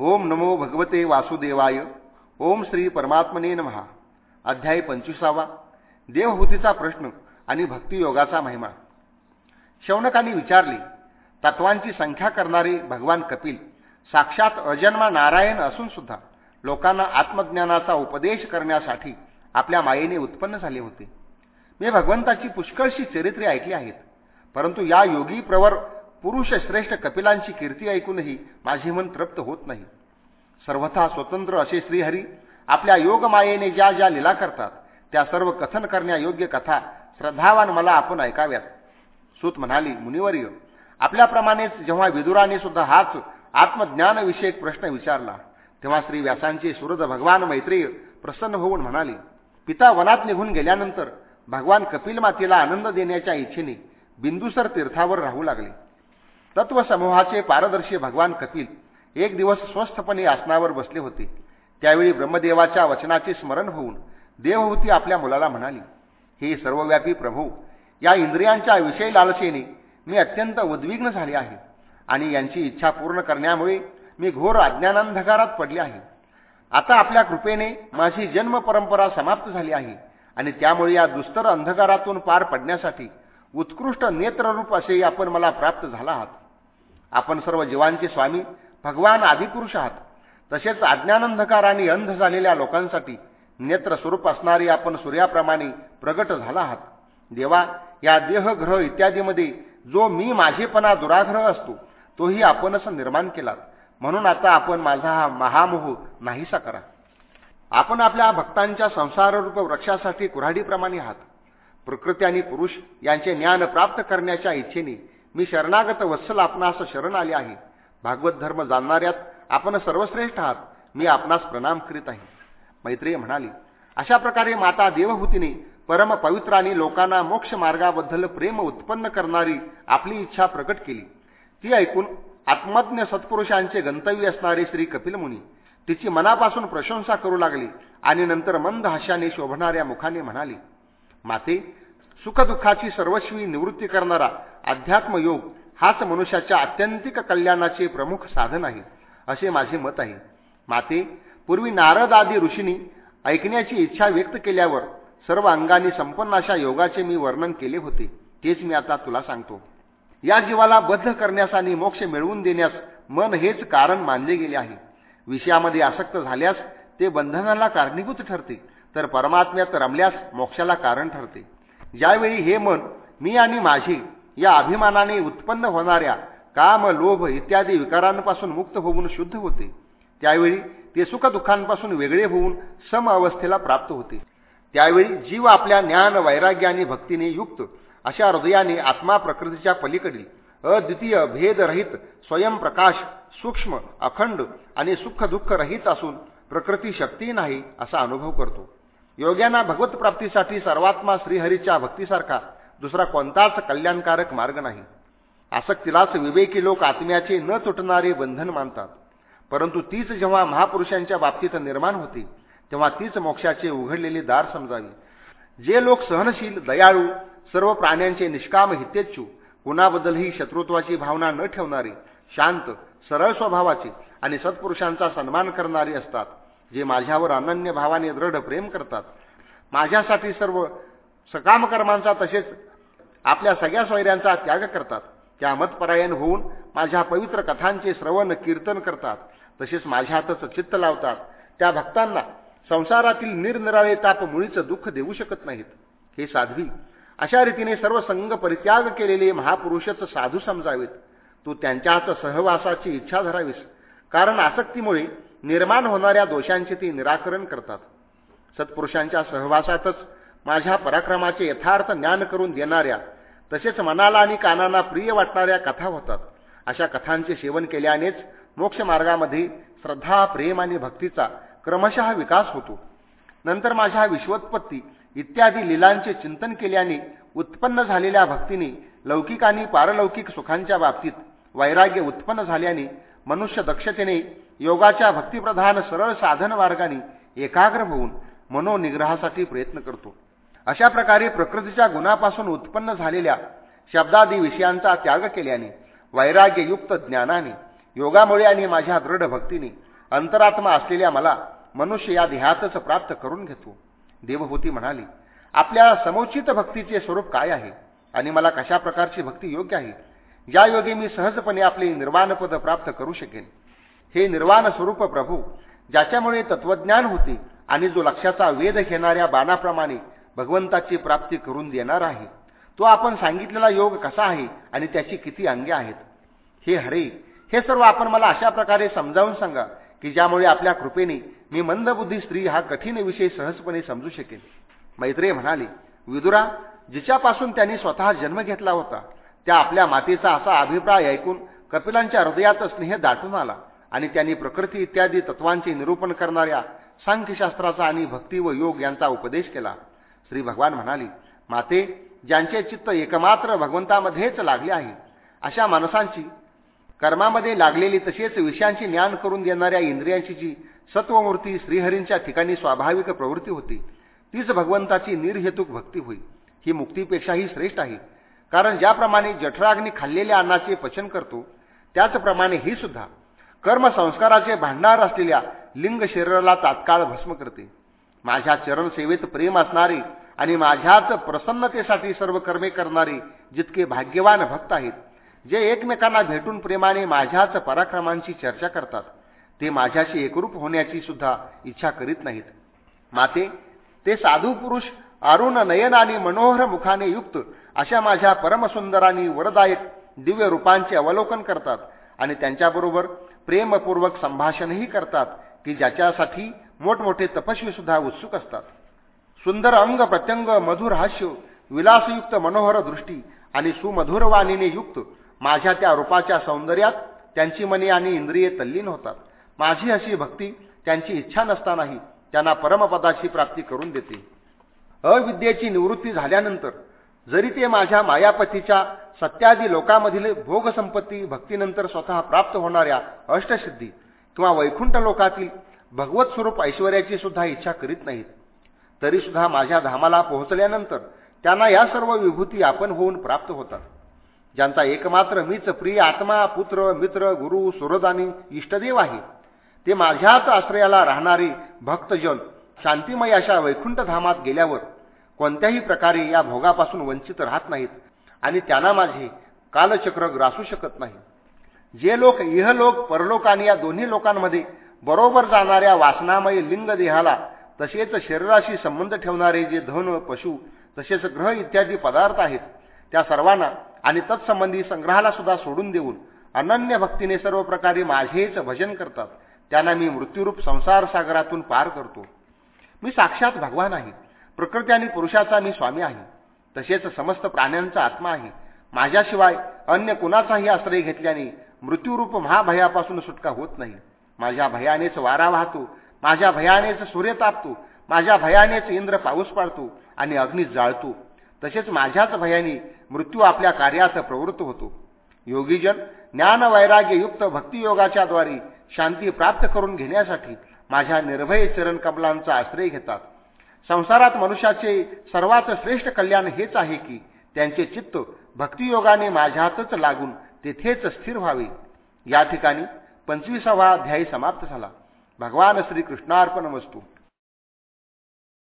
ओम नमो भगवते वासुदेवाय. ओम श्री परमात्मने महा अध्याय पंचवीसावा. देवहूतीचा प्रश्न आणि भक्तियोगाचा महिमा. शौनकांनी विचारले तत्वांची संख्या करणारे भगवान कपिल साक्षात अजन्मा नारायण असून सुद्धा लोकांना आत्मज्ञानाचा उपदेश करण्यासाठी आपल्या मायेने उत्पन्न झाले होते. मी भगवंताची पुष्कळशी चरित्रे ऐकली आहेत परंतु या योगी प्रवर पुरुष श्रेष्ठ कपिलांची कीर्ती ऐकूनही माझे मन तृप्त होत नाही. सर्वथा स्वतंत्र असे श्रीहरी आपल्या योगमायेने ज्या ज्या लीला करतात त्या सर्व कथन करण्यायोग्य कथा श्रद्धावान मला आपण ऐकाव्यात. सूत म्हणाली मुनिवर्य आपल्याप्रमाणेच जेव्हा विदुराने सुद्धा हाच आत्मज्ञानविषयक प्रश्न विचारला तेव्हा श्री व्यासांचे सुरद भगवान मैत्रेय प्रसन्न होऊन म्हणाले पिता वनात निघून गेल्यानंतर भगवान कपिल मातेला आनंद देण्याच्या इच्छेने बिंदुसर तीर्थावर राहू लागले. तत्वसमूहाचे पारदर्शी भगवान कपिल एक दिवस स्वस्थपणे आसनावर बसले होते. त्यावेळी ब्रह्मदेवाच्या वचनाचे स्मरण होऊन देवहूती आपल्या मुलाला म्हणाली हे सर्वव्यापी प्रभू या इंद्रियांच्या विषय लालसेने मी अत्यंत उद्विग्न झाले आहे आणि यांची इच्छा पूर्ण करण्यामुळे मी घोर अज्ञानांधकारात पडले आहे. आता आपल्या कृपेने माझी जन्म परंपरा समाप्त झाली आहे आणि त्यामुळे या दुस्तर अंधकारातून पार पडण्यासाठी उत्कृष्ट नेत्ररूप असे आपण मला प्राप्त झाला आहात. आपण सर्व जीवांचे स्वामी भगवान आदिपुरुष आहात. तसेच अज्ञानंधकार आणि अंध झालेल्या लोकांसाठी नेत्र स्वरूप असणारी आपण सूर्याप्रमाणे प्रगट झाला आहात. देवा या देहग्रह इत्यादीमध्ये जो मी माझेपणा दुराग्रह असतो तोही आपणच निर्माण केलात म्हणून आता आपण माझा हा महामोह नाहीसा करा. आपण आपल्या भक्तांच्या संसाररूप वृक्षासाठी कुऱ्हाडीप्रमाणे आहात. प्रकृती आणि पुरुष यांचे ज्ञान प्राप्त करण्याच्या इच्छेने मी शरणागत वत्सल आपणास शरण आले आहे. भागवत धर्म जाणणाऱ्यात आपण सर्वश्रेष्ठ आहात. मी आपणास प्रणाम करीत आहे. मैत्रिय म्हणाली अशा प्रकारे माता देवहूतीने परम पवित्राने लोकांना मोक्ष मार्गाबद्दल प्रेम उत्पन्न करणारी आपली इच्छा प्रकट केली. ती ऐकून आत्मज्ञ सत्पुरुषांचे गंतव्य असणारे श्री कपिलमुनी तिची मनापासून प्रशंसा करू लागली आणि नंतर मंद हास्याने शोभणाऱ्या मुखाने म्हणाली माते सुखदुःखाची सर्वस्वी निवृत्ती करणारा अध्यात्मयोग हाच मनुष्याच्या आत्यंतिक कल्याणाचे प्रमुख साधन आहे असे माझे मत आहे. माते पूर्वी नारद आदी ऋषींनी ऐकण्याची इच्छा व्यक्त केल्यावर सर्व अंगाने संपन्न अशा योगाचे मी वर्णन केले होते तेच मी आता तुला सांगतो. या जीवाला बद्ध करण्यास आणि मोक्ष मिळवून देण्यास मन हेच कारण मानले गेले आहे. विषयामध्ये आसक्त झाल्यास ते बंधनाला कारणीभूत ठरते तर परमात्म्यात रमल्यास मोक्षाला कारण ठरते. ज्यावेळी हे मन मी आणि माझे या अभिमानाने उत्पन्न होणाऱ्या काम लोभ इत्यादी विकारांपासून मुक्त होऊन शुद्ध होते. त्यावेळी ते सुखदुःखांपासून वेगळे होऊन सम अवस्थेला प्राप्त होते. त्यावेळी जीव आपल्या ज्ञान वैराग्य आणि भक्तीने युक्त अशा हृदयाने आत्मा प्रकृतीच्या पलीकडील अद्वितीय भेदरहित स्वयंप्रकाश सूक्ष्म अखंड आणि सुख दुःख रहित असून प्रकृती शक्ती नाही असा अनुभव करतो. योग्यांना भगवत प्राप्तीसाठी सर्वात्मा श्रीहरीच्या भक्तीसारखा दुसरा कोणताच कल्याणकारक मार्ग नाही. आसक्तीलाच विवेकी लोक आत्म्याचे न तुटणारे बंधन मानतात. परंतु तीच जेव्हा महापुरुषांच्या बाबतीत निर्माण होते तेव्हा तीच मोक्षाचे उघडलेले दार समजावे. जे लोक सहनशील दयाळू सर्व प्राण्यांचे निष्काम हितेच्छू कुणाबद्दलही शत्रुत्वाची भावना न ठेवणारे शांत सरळ स्वभावाचे आणि सत्पुरुषांचा सन्मान करणारे असतात जे माझ्यावर अनन्य भावाने दृढ प्रेम करतात. माझ्यासाठी सर्व सकामकर्मांचा तसेच आपल्या सगळ्या स्वैऱ्यांचा त्याग करतात. त्या मतपरायण होऊन माझ्या पवित्र कथांचे श्रवण कीर्तन करतात. तसेच माझ्यातच चित्त लावतात. त्या भक्तांना संसारातील निरनिराळे ताप मुळीच दुःख देऊ शकत नाहीत. हे साध्वी अशा रीतीने सर्व संघ परित्याग केलेले महापुरुषच साधू समजावेत. तू त्यांच्याच सहवासाची इच्छा धरावीस. कारण आसक्तीमुळे निर्माण होणाऱ्या दोषांचे ते निराकरण करतात. सत्पुरुषांच्या सहवासातच माझ्या पराक्रमाचे यथार्थ ज्ञान करून देणाऱ्या तसेच मनाला आणि कानांना प्रिय वाटणाऱ्या कथा होतात. अशा कथांचे सेवन केल्यानेच मोक्ष मार्गामध्ये श्रद्धा प्रेम आणि भक्तीचा क्रमशः विकास होतो. नंतर माझ्या विश्वोत्पत्ती इत्यादी लिलांचे चिंतन केल्याने उत्पन्न झालेल्या भक्तीने लौकिक आणि पारलौकिक सुखांच्या बाबतीत वैराग्य उत्पन्न झाल्याने मनुष्य दक्षतेने योगाच्या भक्तिप्रधान सरळ साधन मार्गाने एकाग्र होऊन मनोनिग्रहासाठी प्रयत्न करतो. अशा प्रकारे प्रकृतीच्या गुणापासून उत्पन्न झालेल्या शब्दादी विषयांचा त्याग केल्याने वैराग्ययुक्त ज्ञानाने योगामुळे आणि माझ्या दृढ भक्तीने अंतरात्मा असलेल्या मला मनुष्य या देहातच प्राप्त करून घेतो. देवभूती म्हणाली आपल्या समुचित भक्तीचे स्वरूप काय आहे? आणि मला कशा प्रकारची भक्ती योग्य आहे? ज्या योगे मी सहजपणे आपले निर्वाणपद प्राप्त करू शकेन. हे निर्वाण स्वरूप प्रभू ज्याच्यामुळे तत्वज्ञान होते आणि जो लक्षाचा वेध घेणाऱ्या बाणाप्रमाणे भगवंताची प्राप्ती करून देणार आहे. तो आपण सांगितलेला योग कसा आहे आणि त्याची किती अंगे आहेत? हे हरे हे सर्व आपण मला अशा प्रकारे समजावून सांगा की ज्यामुळे आपल्या कृपेने मी मंदबुद्धी स्त्री हा कठीण विषय सहजपणे समजू शकेन. मैत्रेय म्हणाले विदुरा जिच्यापासून त्यांनी स्वतः जन्म घेतला होता त्या आपल्या मातेचा असा अभिप्राय ऐकून कपिलांच्या हृदयात स्नेह दाटून आला आणि त्यांनी प्रकृती इत्यादी तत्वांचे निरूपण करणाऱ्या सांख्यशास्त्राचा आणि भक्ती व योग यांचा उपदेश केला. श्री भगवान म्हणाले माते ज्यांचे चित्त एकमात्र भगवंतामध्येच लागले आहे अशा माणसांची कर्मामध्ये लागलेली तसेच विषयांची ज्ञान करून देणाऱ्या इंद्रियांची जी सत्वमूर्ती श्रीहरींच्या ठिकाणी स्वाभाविक प्रवृत्ती होती तीच भगवंताची निर्हेतुक भक्ती होई. ही मुक्तीपेक्षाही श्रेष्ठ आहे. कारण ज्याप्रमाणे जठराग्नी खाल्लेल्या अन्नाचे पचन करतो त्याचप्रमाणे ही सुद्धा कर्मसंस्काराचे भांडार असलेल्या लिंग शरीराला तात्काळ भस्म करते. माझ्या चरणसेवेत प्रेम असणारे आणि माझ्याच प्रसन्नतेसाठी सर्व कर्मे करणारे जितके भाग्यवान भक्त आहेत जे एकमेकांना भेटून प्रेमाने माझ्याच पराक्रमांची चर्चा करतात ते माझ्याशी एकरूप होण्याची सुद्धा इच्छा करीत नाहीत. माते ते साधू पुरुष अरुण नयन आणि मनोहर मुखाने युक्त अशा माझ्या परमसुंदर आणि वरदायक दिव्य रूपांचे अवलोकन करतात आणि त्यांच्याबरोबर प्रेमपूर्वक संभाषणही करतात की ज्याच्यासाठी मोठमोठे तपस्वी सुद्धा उत्सुक असतात. सुंदर अंग प्रत्यंग मधुर हास्य विलासयुक्त मनोहर दृष्टी आणि सुमधुर वाणीने युक्त माझ्या त्या रूपाच्या सौंदर्यात त्यांची मने आणि इंद्रिये तल्लीन होतात. माझी अशी भक्ती त्यांची इच्छा नसतानाही त्यांना परमपदाची प्राप्ती करून देते. अविद्येची निवृत्ती झाल्यानंतर जरी ते माझ्या मायापतीच्या सत्यादी लोकामधील भोगसंपत्ती भक्तीनंतर स्वतः प्राप्त होणाऱ्या अष्टसिद्धी किंवा वैकुंठ लोकातील भगवत स्वरूप ऐश्वर्याची सुद्धा इच्छा करीत नाहीत. तरीसुद्धा माझ्या धामाला पोहोचल्यानंतर त्यांना या सर्व विभूती आपण होऊन प्राप्त होतात. ज्यांचा एकमात्र मीच प्रिय आत्मा पुत्र मित्र गुरु सुरदानी इष्टदेव आहे ते माझ्याच आश्रयाला राहणारे भक्तजन शांतिमय अशा वैकुंठ धामात गेल्यावर कोणत्याही प्रकारे या भोगापासून वंचित राहत नाहीत आणि त्यांना माझे कालचक्र ग्रासू शकत नाही. जे लोक इहलोक परलोक आणि या दोन्ही लोकांमध्ये बरोबर जाणाऱ्या वासनामय लिंग देहाला तसेच शरीराशी संबंध ठेवणारे जे धन पशु तसेच ग्रह इत्यादी पदार्थ आहेत त्या सर्वांना आणि तत्संबंधी संग्रहाला सुद्धा सोडून देऊन अनन्य भक्तीने सर्व प्रकारे माझेच भजन करतात. त्यांना मी मृत्यूरूप संसार सागरातून पार करतो. मी साक्षात भगवान आहे. प्रकृती आणि पुरुषाचा मी स्वामी आहे. तसेच समस्त प्राण्यांचा आत्मा आहे. माझ्याशिवाय अन्य कुणाचाही आश्रय घेतल्याने मृत्यूरूप महाभयापासून सुटका होत नाही. माझ्या भयानेच वारा वाहतो माझ्या भयानेच सूर्य तापतो माझ्या भयानेच इंद्र पाऊस पाडतो आणि अग्नी जाळतो. तसेच माझ्याच भयाने मृत्यू आपल्या कार्यात प्रवृत्त होतो. योगीजन ज्ञान वैराग्ययुक्त भक्तियोगाच्या द्वारे शांती प्राप्त करून घेण्यासाठी माझ्या निर्भय चरण कमलांचा आश्रय घेतात. संसारात मनुष्याचे सर्वात श्रेष्ठ कल्याण हेच आहे की त्यांचे चित्त भक्तियोगाने माझ्यातच लागून तेथेच स्थिर व्हावे. या ठिकाणी पंचवीसावा अध्यायी समाप्त झाला. भगवान श्रीकृष्णार्पण वस्तू